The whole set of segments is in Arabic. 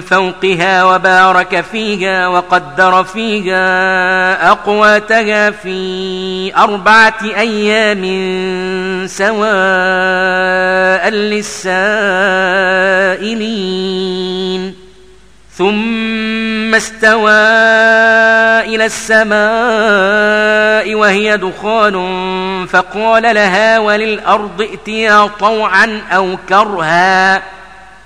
فوقها وبارك فيها وقدر فيها أقواتها في أربعة أيام سواء للسائلين. ثم استوى إلى السماء وهي دخان فقال لها وللأرض ائتيا طوعا أو كرها.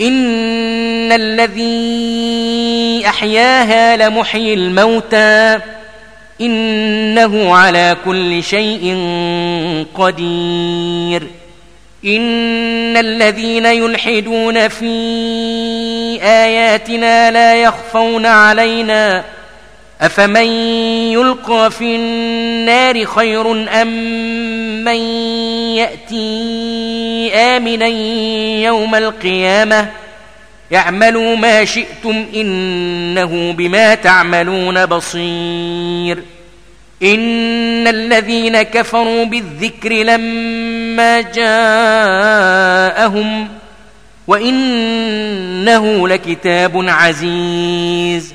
ان الذي احياها لمحيي الموتى انه على كل شيء قدير ان الذين يلحدون في اياتنا لا يخفون علينا افمن يلقى في النار خير ام من ياتي آمنا يوم القيامة يعملوا ما شئتم إنه بما تعملون بصير إن الذين كفروا بالذكر لما جاءهم وإنه لكتاب عزيز